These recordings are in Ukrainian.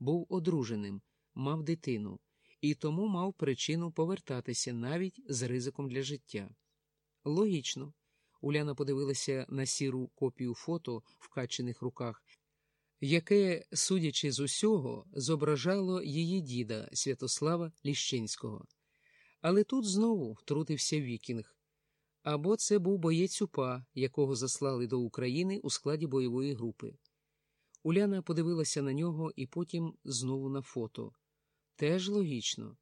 був одруженим, мав дитину і тому мав причину повертатися навіть з ризиком для життя. Логічно. Уляна подивилася на сіру копію фото в качених руках, яке, судячи з усього, зображало її діда Святослава Ліщинського. Але тут знову втрутився Вікінг. Або це був боєць УПА, якого заслали до України у складі бойової групи. Уляна подивилася на нього і потім знову на фото. Теж логічно.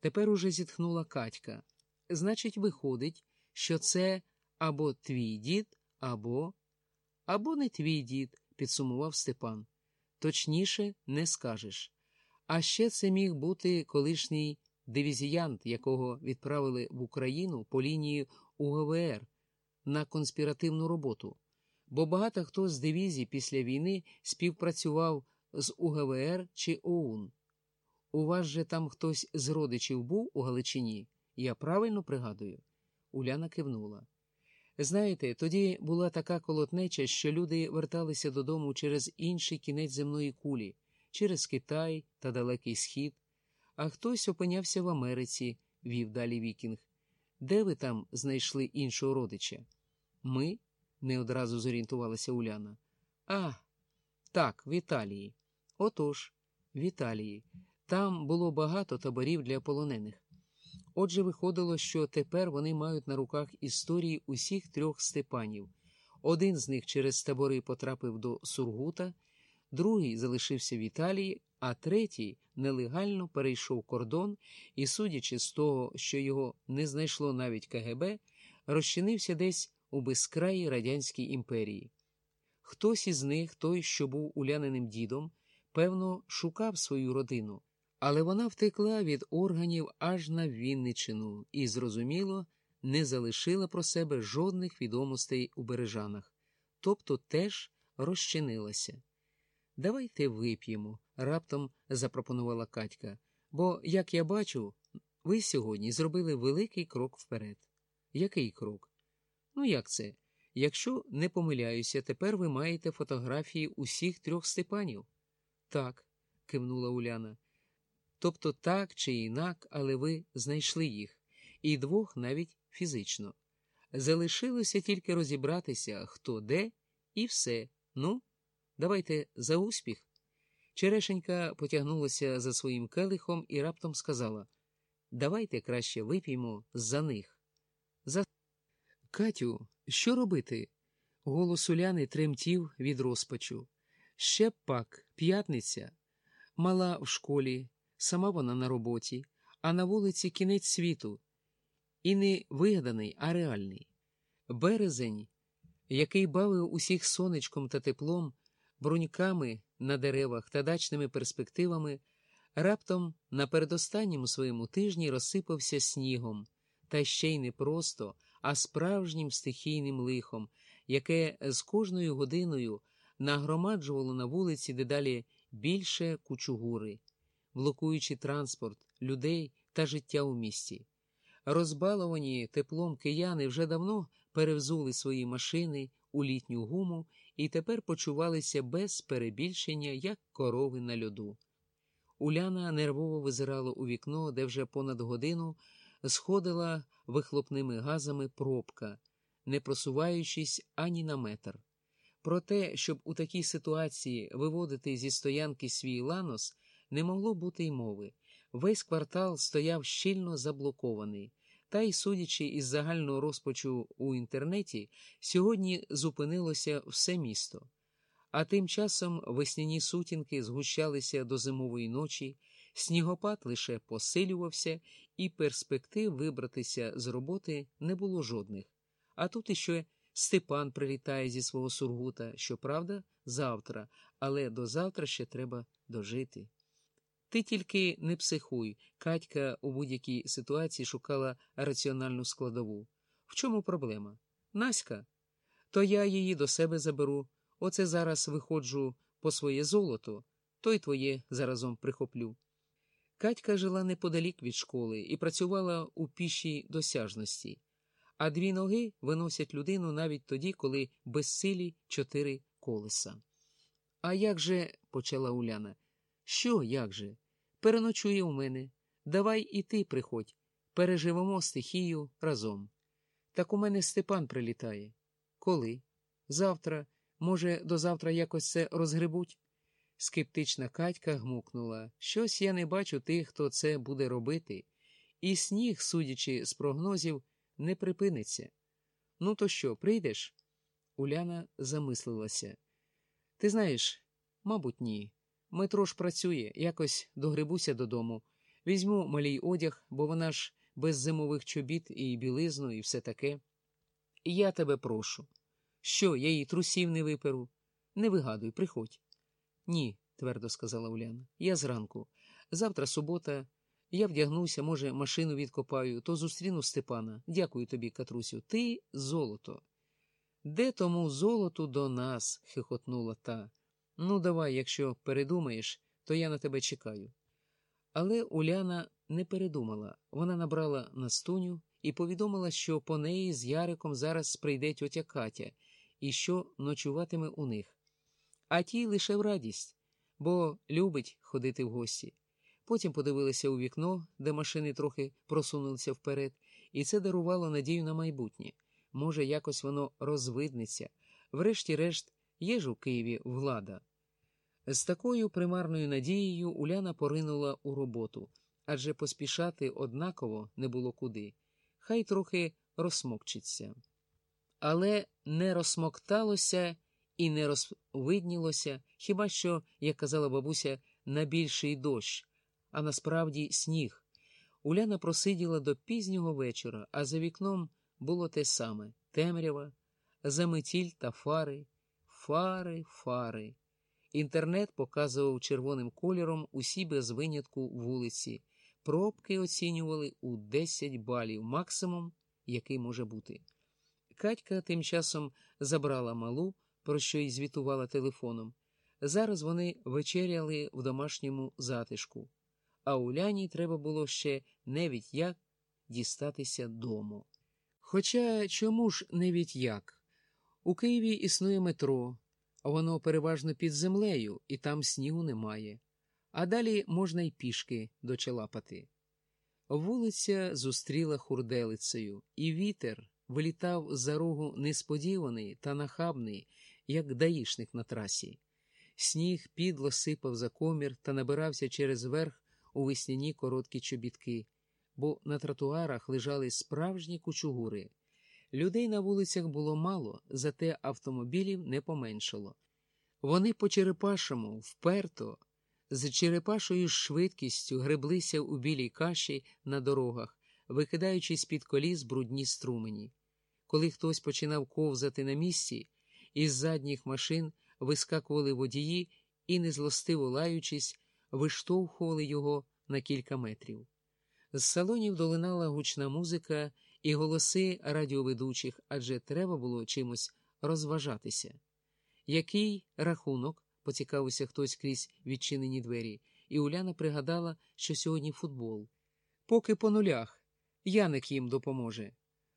Тепер уже зітхнула Катька. Значить, виходить, що це або твій дід, або або не твій дід, підсумував Степан. Точніше, не скажеш. А ще це міг бути колишній дивізіянт, якого відправили в Україну по лінії УГВР на конспіративну роботу, бо багато хто з дивізій після війни співпрацював з УГВР чи ОУН. У вас же там хтось з родичів був у Галичині? Я правильно пригадую? Уляна кивнула. Знаєте, тоді була така колотнеча, що люди верталися додому через інший кінець земної кулі, через Китай та Далекий Схід, а хтось опинявся в Америці, вів далі Вікінг. Де ви там знайшли іншого родича? Ми? Не одразу зорієнтувалася Уляна. А, так, в Італії. Отож, в Італії. Там було багато таборів для полонених. Отже, виходило, що тепер вони мають на руках історії усіх трьох Степанів. Один з них через табори потрапив до Сургута, другий залишився в Італії, а третій нелегально перейшов кордон і, судячи з того, що його не знайшло навіть КГБ, розчинився десь у безкраїй Радянській імперії. Хтось із них, той, що був уляненим дідом, певно, шукав свою родину. Але вона втекла від органів аж на Вінничину і, зрозуміло, не залишила про себе жодних відомостей у бережанах, тобто теж розчинилася. Давайте вип'ємо, раптом запропонувала Катька, бо, як я бачу, ви сьогодні зробили великий крок вперед. Який крок? Ну, як це? Якщо не помиляюся, тепер ви маєте фотографії усіх трьох степанів. Так, кивнула Уляна. Тобто так чи інак, але ви знайшли їх, і двох навіть фізично. Залишилося тільки розібратися, хто де, і все. Ну, давайте за успіх. Черешенька потягнулася за своїм келихом і раптом сказала Давайте краще вип'ємо за них. За Катю, що робити? Голос Уляни тремтів від розпачу. Ще пак, п'ятниця, мала в школі. Сама вона на роботі, а на вулиці кінець світу. І не вигаданий, а реальний. Березень, який бавив усіх сонечком та теплом, бруньками на деревах та дачними перспективами, раптом на передостанньому своєму тижні розсипався снігом, та ще й не просто, а справжнім стихійним лихом, яке з кожною годиною нагромаджувало на вулиці дедалі більше кучугури блокуючи транспорт, людей та життя у місті. Розбаловані теплом кияни вже давно перевзули свої машини у літню гуму і тепер почувалися без перебільшення, як корови на льоду. Уляна нервово визирала у вікно, де вже понад годину сходила вихлопними газами пробка, не просуваючись ані на метр. Про те, щоб у такій ситуації виводити зі стоянки свій ланос, не могло бути й мови. Весь квартал стояв щільно заблокований, та й, судячи із загального розпачу у інтернеті, сьогодні зупинилося все місто. А тим часом весняні сутінки згущалися до зимової ночі, снігопад лише посилювався, і перспектив вибратися з роботи не було жодних. А тут іще Степан прилітає зі свого сургута, щоправда, завтра, але до завтра ще треба дожити. Ти тільки не психуй. Катька у будь-якій ситуації шукала раціональну складову. В чому проблема? Наська? То я її до себе заберу. Оце зараз виходжу по своє золото, то й твоє заразом прихоплю. Катька жила неподалік від школи і працювала у пішій досяжності, а дві ноги виносять людину навіть тоді, коли безсилі чотири колеса. А як же, почала Уляна, Що, як же? Переночує у мене. Давай і ти приходь. Переживемо стихію разом. Так у мене Степан прилітає. Коли? Завтра. Може, до завтра якось це розгребуть? Скептична Катька гмукнула. Щось я не бачу тих, хто це буде робити, і сніг, судячи з прогнозів, не припиниться. Ну, то що, прийдеш? Уляна замислилася. Ти знаєш, мабуть, ні. Метро ж працює, якось догребуся додому. Візьму малій одяг, бо вона ж без зимових чобіт і білизну, і все таке. Я тебе прошу. Що, я їй трусів не виперу? Не вигадуй, приходь. Ні, твердо сказала Уляна. Я зранку. Завтра субота. Я вдягнуся, може, машину відкопаю, то зустріну Степана. Дякую тобі, Катрусю. Ти золото. Де тому золоту до нас? хихотнула та. Ну, давай, якщо передумаєш, то я на тебе чекаю. Але Уляна не передумала. Вона набрала Настуню і повідомила, що по неї з Яриком зараз прийде тьотя Катя і що ночуватиме у них. А тій лише в радість, бо любить ходити в гості. Потім подивилися у вікно, де машини трохи просунулися вперед, і це дарувало надію на майбутнє. Може, якось воно розвиднеться. Врешті-решт, є ж у Києві влада. З такою примарною надією Уляна поринула у роботу, адже поспішати однаково не було куди. Хай трохи розсмокчиться. Але не розсмокталося і не розвиднілося, хіба що, як казала бабуся, на більший дощ, а насправді сніг. Уляна просиділа до пізнього вечора, а за вікном було те саме темрява, заметіль та фари, фари, фари. Інтернет показував червоним кольором усі без винятку вулиці. Пробки оцінювали у 10 балів максимум, який може бути. Катька тим часом забрала малу, про що й звітувала телефоном. Зараз вони вечеряли в домашньому затишку, а Уляні треба було ще невідь як дістатися дому. Хоча чому ж невідь як? У Києві існує метро, воно переважно під землею, і там снігу немає, а далі можна й пішки дочелапати. Вулиця зустріла хурделицею, і вітер вилітав за рогу несподіваний та нахабний, як даїшник на трасі. Сніг підло сипав за комір та набирався через верх у весняні короткі чобітки, бо на тротуарах лежали справжні кучугури. Людей на вулицях було мало, зате автомобілів не поменшало. Вони по черепашому, вперто, з черепашою швидкістю греблися у білій каші на дорогах, викидаючи з під коліс брудні струмені. Коли хтось починав ковзати на місці, із задніх машин вискакували водії і, незлостиво лаючись, виштовхували його на кілька метрів. З салонів долинала гучна музика і голоси радіоведучих, адже треба було чимось розважатися. Який рахунок? поцікавився хтось крізь відчинені двері, і Уляна пригадала, що сьогодні футбол. Поки по нулях Яник їм допоможе.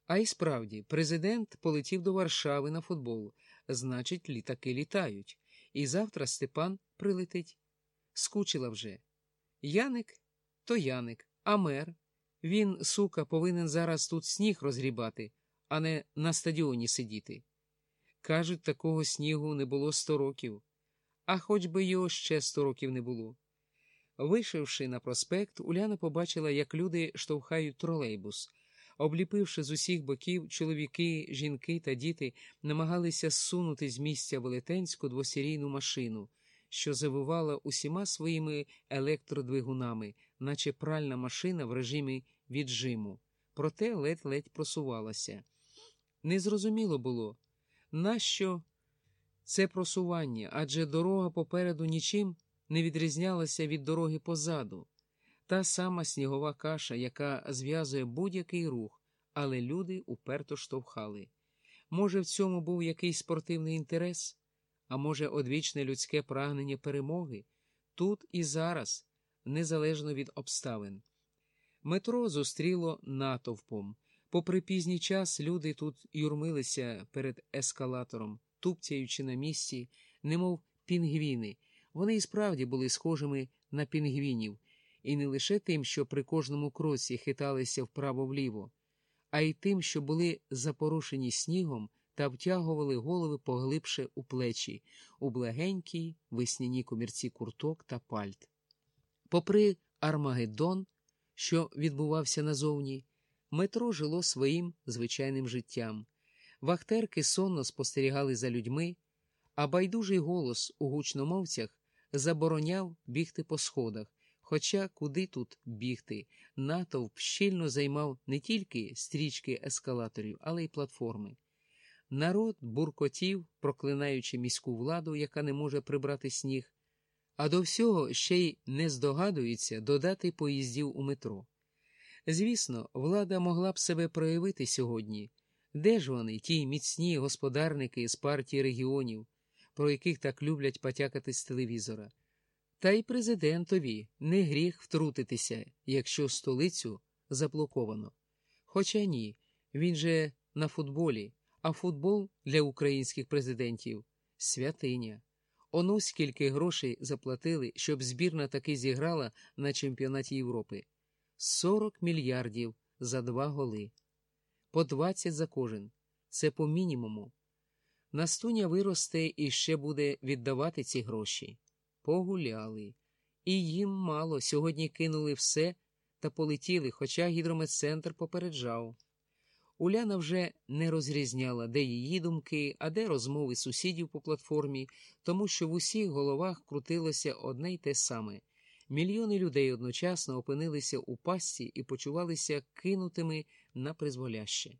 А й справді, президент полетів до Варшави на футбол, значить, літаки літають, і завтра Степан прилетить. Скучила вже. Яник то Яник, а мер. Він, сука, повинен зараз тут сніг розгрібати, а не на стадіоні сидіти. Кажуть, такого снігу не було сто років, а хоч би його ще сто років не було. Вийшовши на проспект, Уляна побачила, як люди штовхають тролейбус. Обліпивши з усіх боків, чоловіки, жінки та діти намагалися зсунути з місця велетенську двосерійну машину, що завивала усіма своїми електродвигунами, наче пральна машина в режимі віджиму, проте ледь-ледь просувалася. Незрозуміло було, нащо це просування, адже дорога попереду нічим не відрізнялася від дороги позаду. Та сама снігова каша, яка зв'язує будь-який рух, але люди уперто штовхали. Може, в цьому був якийсь спортивний інтерес, а може, одвічне людське прагнення перемоги тут і зараз, незалежно від обставин. Метро зустріло натовпом. Попри пізній час, люди тут юрмилися перед ескалатором, тупцяючи на місці, немов пінгвіни. Вони і справді були схожими на пінгвінів, і не лише тим, що при кожному кроці хиталися вправо-вліво, а й тим, що були запорошені снігом та втягували голови поглибше у плечі, у благенькій весняні комірці курток та пальт. Попри Армагеддон, що відбувався назовні, метро жило своїм звичайним життям. Вахтерки сонно спостерігали за людьми, а байдужий голос у гучномовцях забороняв бігти по сходах. Хоча куди тут бігти, натовп щільно займав не тільки стрічки ескалаторів, але й платформи. Народ буркотів, проклинаючи міську владу, яка не може прибрати сніг, а до всього ще й не здогадується додати поїздів у метро. Звісно, влада могла б себе проявити сьогодні. Де ж вони, ті міцні господарники з партії регіонів, про яких так люблять потякати з телевізора? Та й президентові не гріх втрутитися, якщо столицю заблоковано. Хоча ні, він же на футболі, а футбол для українських президентів святиня. Оно скільки грошей заплатили, щоб збірна таки зіграла на чемпіонаті Європи 40 мільярдів за два голи, по 20 за кожен. Це по мінімуму. Настуня виросте і ще буде віддавати ці гроші. Погуляли. І їм мало. Сьогодні кинули все та полетіли, хоча гідрометцентр попереджав. Уляна вже не розрізняла, де її думки, а де розмови сусідів по платформі, тому що в усіх головах крутилося одне й те саме. Мільйони людей одночасно опинилися у пастці і почувалися кинутими на призволяще.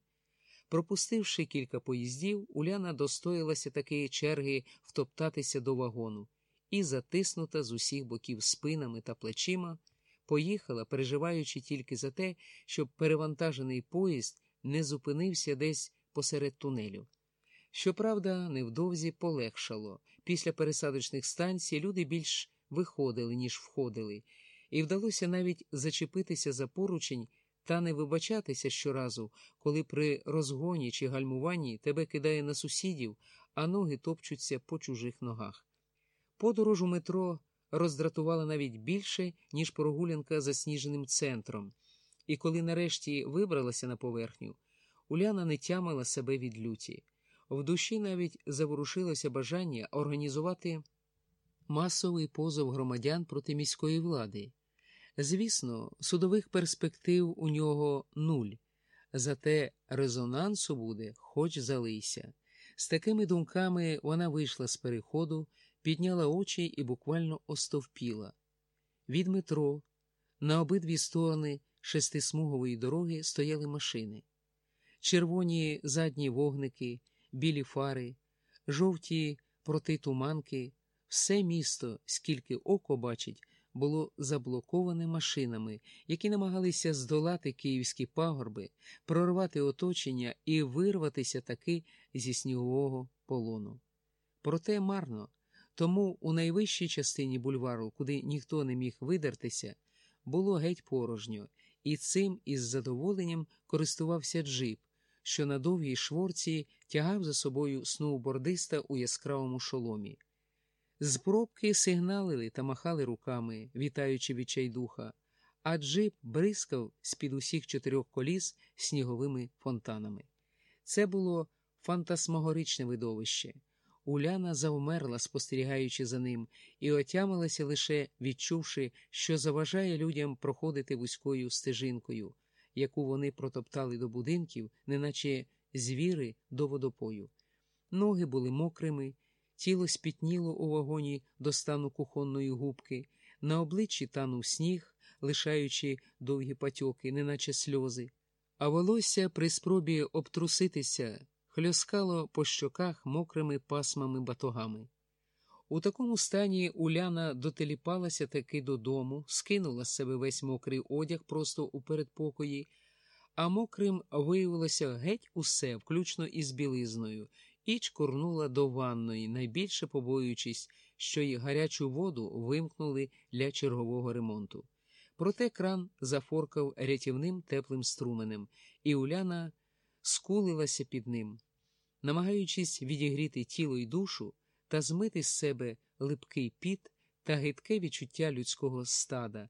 Пропустивши кілька поїздів, Уляна достоїлася такої черги втоптатися до вагону і, затиснута з усіх боків спинами та плечима, поїхала, переживаючи тільки за те, щоб перевантажений поїзд не зупинився десь посеред тунелю. Щоправда, невдовзі полегшало. Після пересадочних станцій люди більш виходили, ніж входили, і вдалося навіть зачепитися за поручень та не вибачатися щоразу, коли при розгоні чи гальмуванні тебе кидає на сусідів, а ноги топчуться по чужих ногах. Подорож у метро роздратувала навіть більше, ніж прогулянка засніженим центром, і коли нарешті вибралася на поверхню, Уляна не тямила себе від люті. В душі навіть заворушилося бажання організувати масовий позов громадян проти міської влади. Звісно, судових перспектив у нього нуль, зате резонансу буде, хоч залийся. З такими думками вона вийшла з переходу, підняла очі і буквально остовпіла. Від метро на обидві сторони шестисмугової дороги стояли машини, червоні задні вогники, білі фари, жовті протитуманки, все місто, скільки око бачить, було заблоковане машинами, які намагалися здолати київські пагорби, прорвати оточення і вирватися таки зі снігового полону. Проте марно, тому у найвищій частині бульвару, куди ніхто не міг видертися, було геть порожньо, і цим із задоволенням користувався джип, що на довгій шворці тягав за собою сноубордиста у яскравому шоломі. З пробки сигналили та махали руками, вітаючи відчайдуха, а джип бризкав з-під усіх чотирьох коліс сніговими фонтанами. Це було фантасмагоричне видовище. Уляна завмерла, спостерігаючи за ним, і отямилася лише відчувши, що заважає людям проходити вузькою стежинкою, яку вони протоптали до будинків, неначе звіри до водопою. Ноги були мокрими. Тіло спітніло у вагоні до стану кухонної губки, на обличчі танув сніг, лишаючи довгі патьоки, неначе сльози, а волосся при спробі обтруситися хльоскало по щоках мокрими пасмами батогами. У такому стані Уляна дотеліпалася таки додому, скинула з себе весь мокрий одяг просто у передпокої, а мокрим виявилося геть усе, включно із білизною і чкурнула до ванної, найбільше побоюючись, що й гарячу воду вимкнули для чергового ремонту. Проте кран зафоркав рятівним теплим струменем, і Уляна скулилася під ним. Намагаючись відігріти тіло й душу та змити з себе липкий піт, та гидке відчуття людського стада,